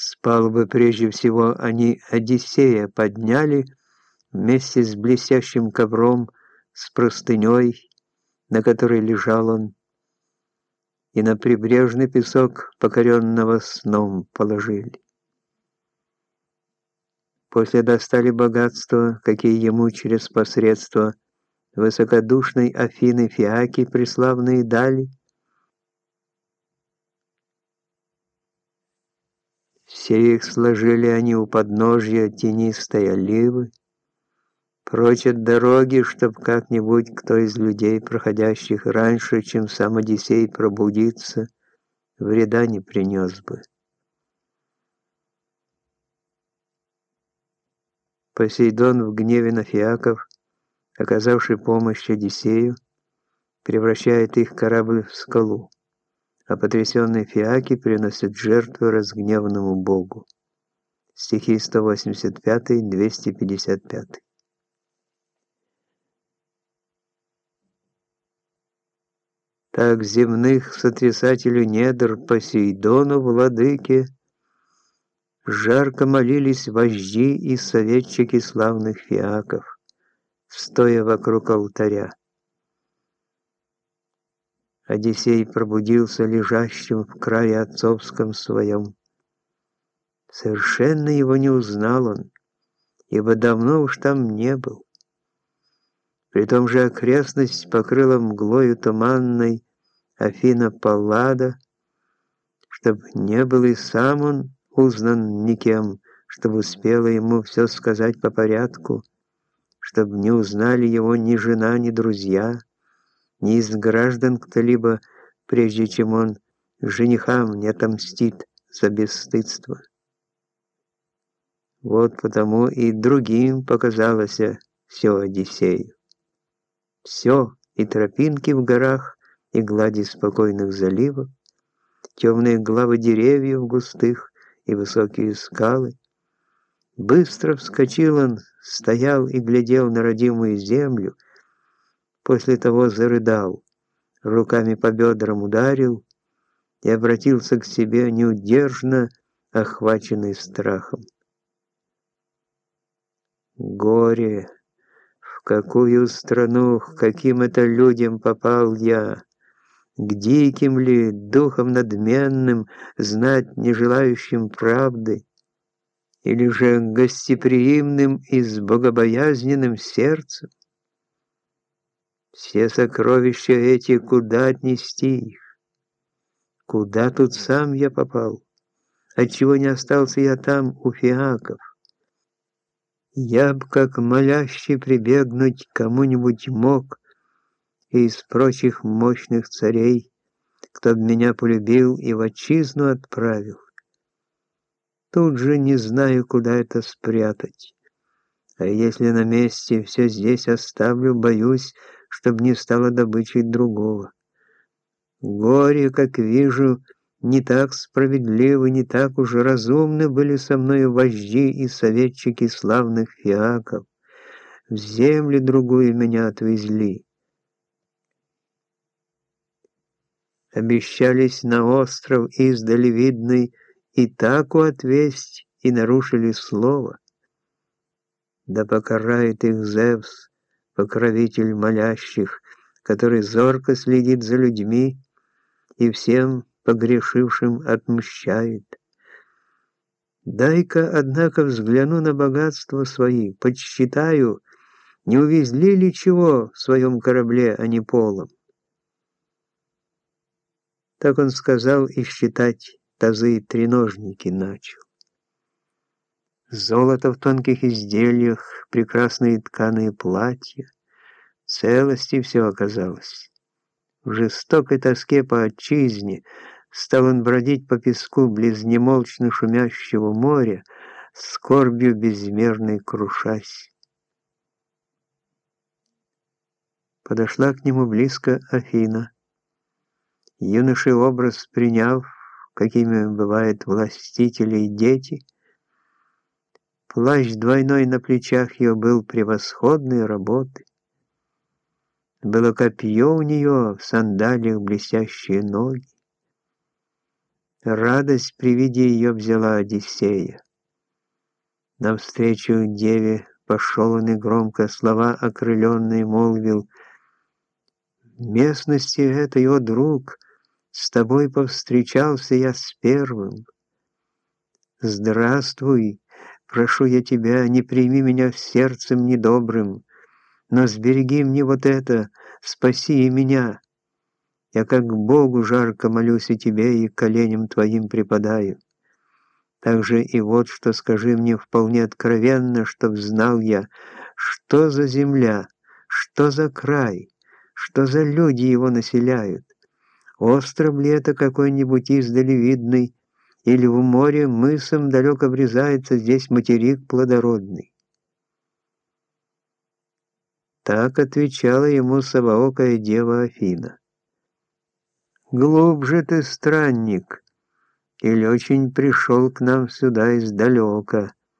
С палубы прежде всего они Одиссея подняли вместе с блестящим ковром, с простыней, на которой лежал он, и на прибрежный песок, покоренного сном, положили. После достали богатства, какие ему через посредство высокодушной Афины Фиаки преславные дали. Все сложили они у подножья тенистой оливы, прочь от дороги, чтоб как-нибудь кто из людей, проходящих раньше, чем сам Одиссей пробудится, вреда не принес бы. Посейдон в гневе на фиаков, оказавший помощь Одиссею, превращает их корабль в скалу, а потрясенные фиаки приносят жертву разгневанному богу. Стихи 185-255. Так земных сотрясателю недр Посейдону, владыке, Жарко молились вожди и советчики славных фиаков, стоя вокруг алтаря. Одиссей пробудился лежащим в крае отцовском своем. Совершенно его не узнал он, ибо давно уж там не был. При том же окрестность покрыла мглою туманной Афина Паллада, чтоб не был и сам он узнан никем, чтобы успела ему все сказать по порядку, чтобы не узнали его ни жена, ни друзья, ни из граждан кто-либо, прежде чем он женихам не отомстит за бесстыдство. Вот потому и другим показалось все Одиссею. Все, и тропинки в горах, и глади спокойных заливов, темные главы деревьев густых, и высокие скалы. Быстро вскочил он, стоял и глядел на родимую землю, после того зарыдал, руками по бедрам ударил и обратился к себе неудержно, охваченный страхом. Горе! В какую страну, к каким это людям попал я? К диким ли, духом надменным, знать не желающим правды, или же гостеприимным и с богобоязненным сердцем? Все сокровища эти, куда отнести их? Куда тут сам я попал? Отчего не остался я там у фиаков? Я б, как молящий, прибегнуть кому-нибудь мог, из прочих мощных царей, кто б меня полюбил и в отчизну отправил. Тут же не знаю, куда это спрятать. А если на месте все здесь оставлю, боюсь, чтоб не стало добычей другого. Горе, как вижу, не так справедливы, не так уж разумны были со мною вожди и советчики славных фиаков. В землю другую меня отвезли. обещались на остров издали видный и таку отвесть, и нарушили слово. Да покарает их Зевс, покровитель молящих, который зорко следит за людьми и всем погрешившим отмщает. Дай-ка, однако, взгляну на богатства свои, подсчитаю, не увезли ли чего в своем корабле, а не полом. Так он сказал и считать тазы и треножники начал. Золото в тонких изделиях, прекрасные тканые платья. Целости все оказалось. В жестокой тоске по отчизне стал он бродить по песку близ немолчно шумящего моря, скорбью безмерной крушась. Подошла к нему близко Афина. Юноший образ приняв, какими бывают властители и дети, плащ двойной на плечах ее был превосходной работы. Было копье у нее, в сандалиях блестящие ноги. Радость при виде ее взяла Одиссея. Навстречу деве пошел он и громко слова окрыленные молвил. «Местности этой, о друг, с тобой повстречался я с первым. Здравствуй, прошу я тебя, не прими меня сердцем недобрым, но сбереги мне вот это, спаси и меня. Я как Богу жарко молюсь и тебе, и коленям твоим припадаю. Также и вот что скажи мне вполне откровенно, чтоб знал я, что за земля, что за край, что за люди его населяют. Остров ли это какой-нибудь издали видный, или в море мысом далеко врезается здесь материк плодородный? Так отвечала ему собоокая дева Афина. «Глубже ты, странник, или очень пришел к нам сюда издалека.